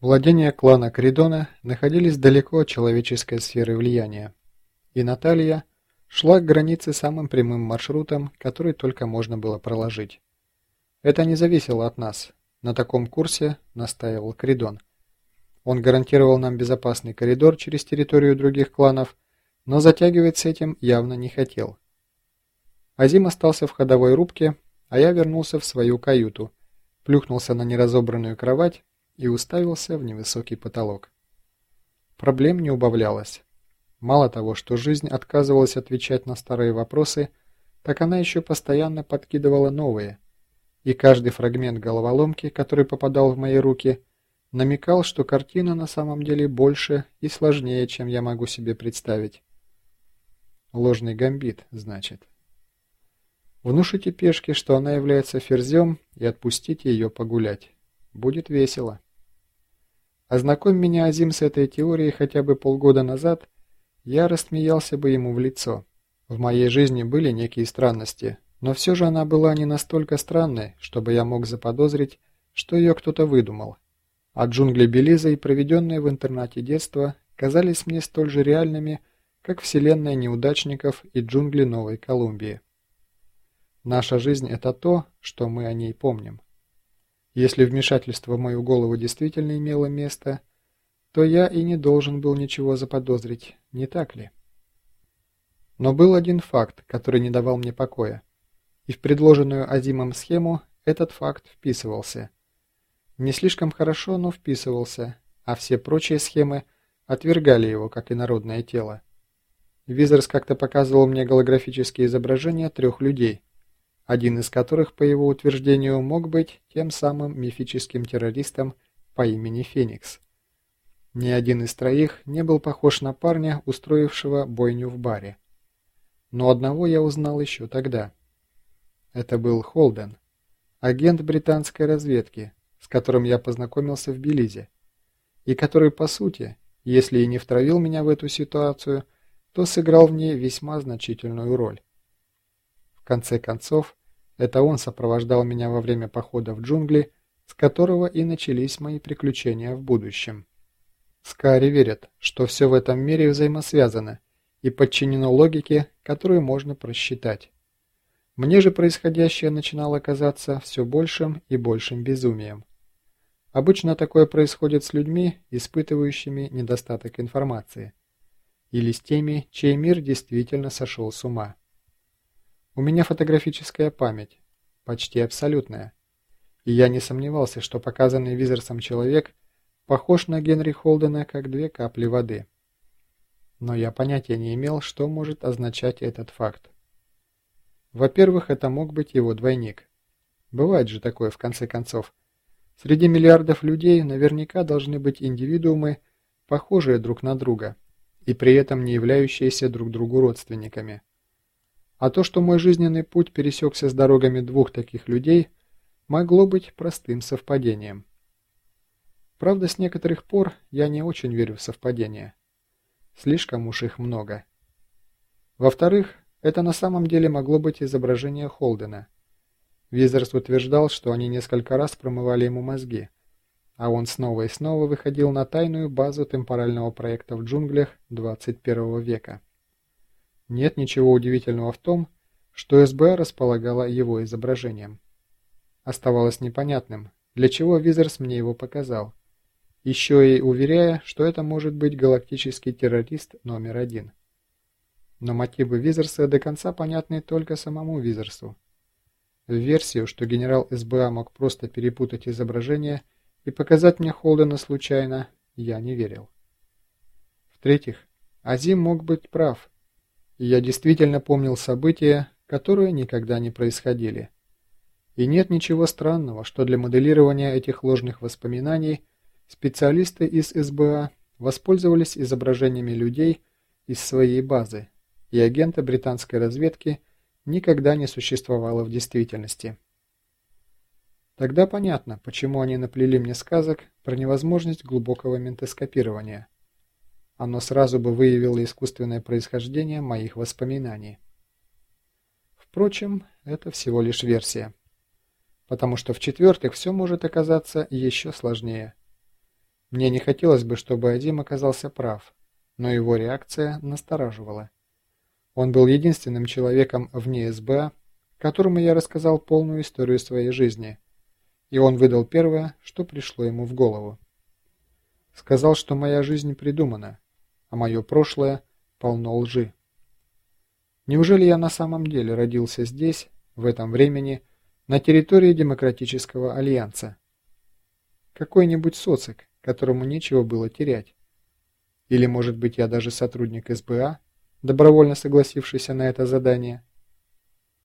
Владения клана Кридона находились далеко от человеческой сферы влияния, и Наталья шла к границе самым прямым маршрутом, который только можно было проложить. Это не зависело от нас. На таком курсе настаивал Кридон. Он гарантировал нам безопасный коридор через территорию других кланов, но затягивать с этим явно не хотел. Азим остался в ходовой рубке, а я вернулся в свою каюту, плюхнулся на неразобранную кровать и уставился в невысокий потолок. Проблем не убавлялось. Мало того, что жизнь отказывалась отвечать на старые вопросы, так она еще постоянно подкидывала новые. И каждый фрагмент головоломки, который попадал в мои руки, намекал, что картина на самом деле больше и сложнее, чем я могу себе представить. Ложный гамбит, значит. Внушите пешке, что она является ферзем, и отпустите ее погулять. Будет весело. Ознакомь меня Азим с этой теорией хотя бы полгода назад, я рассмеялся бы ему в лицо. В моей жизни были некие странности, но все же она была не настолько странной, чтобы я мог заподозрить, что ее кто-то выдумал. А джунгли Белиза и проведенные в интернате детства казались мне столь же реальными, как вселенная неудачников и джунгли Новой Колумбии. Наша жизнь – это то, что мы о ней помним. Если вмешательство в мою голову действительно имело место, то я и не должен был ничего заподозрить, не так ли? Но был один факт, который не давал мне покоя. И в предложенную Азимом схему этот факт вписывался. Не слишком хорошо, но вписывался, а все прочие схемы отвергали его, как инородное тело. Визерс как-то показывал мне голографические изображения трех людей – один из которых, по его утверждению, мог быть тем самым мифическим террористом по имени Феникс. Ни один из троих не был похож на парня, устроившего бойню в баре. Но одного я узнал еще тогда. Это был Холден, агент британской разведки, с которым я познакомился в Белизе, и который, по сути, если и не втравил меня в эту ситуацию, то сыграл в ней весьма значительную роль. В конце концов, это он сопровождал меня во время похода в джунгли, с которого и начались мои приключения в будущем. Скари верят, что все в этом мире взаимосвязано и подчинено логике, которую можно просчитать. Мне же происходящее начинало казаться все большим и большим безумием. Обычно такое происходит с людьми, испытывающими недостаток информации, или с теми, чей мир действительно сошел с ума. У меня фотографическая память, почти абсолютная. И я не сомневался, что показанный Визерсом человек похож на Генри Холдена как две капли воды. Но я понятия не имел, что может означать этот факт. Во-первых, это мог быть его двойник. Бывает же такое в конце концов. Среди миллиардов людей наверняка должны быть индивидуумы, похожие друг на друга, и при этом не являющиеся друг другу родственниками. А то, что мой жизненный путь пересекся с дорогами двух таких людей, могло быть простым совпадением. Правда, с некоторых пор я не очень верю в совпадения. Слишком уж их много. Во-вторых, это на самом деле могло быть изображение Холдена. Визерс утверждал, что они несколько раз промывали ему мозги, а он снова и снова выходил на тайную базу темпорального проекта в джунглях 21 века. Нет ничего удивительного в том, что СБ располагала его изображением. Оставалось непонятным, для чего Визерс мне его показал, еще и уверяя, что это может быть галактический террорист номер один. Но мотивы Визерса до конца понятны только самому Визерсу. В версию, что генерал СБА мог просто перепутать изображение и показать мне Холдена случайно, я не верил. В-третьих, Азим мог быть прав, я действительно помнил события, которые никогда не происходили. И нет ничего странного, что для моделирования этих ложных воспоминаний специалисты из СБА воспользовались изображениями людей из своей базы, и агента британской разведки никогда не существовало в действительности. Тогда понятно, почему они наплели мне сказок про невозможность глубокого ментоскопирования – оно сразу бы выявило искусственное происхождение моих воспоминаний. Впрочем, это всего лишь версия. Потому что в-четвертых, все может оказаться еще сложнее. Мне не хотелось бы, чтобы Адим оказался прав, но его реакция настораживала. Он был единственным человеком вне СБА, которому я рассказал полную историю своей жизни, и он выдал первое, что пришло ему в голову. Сказал, что моя жизнь придумана, а мое прошлое полно лжи. Неужели я на самом деле родился здесь, в этом времени, на территории Демократического Альянса? Какой-нибудь социк, которому нечего было терять. Или, может быть, я даже сотрудник СБА, добровольно согласившийся на это задание –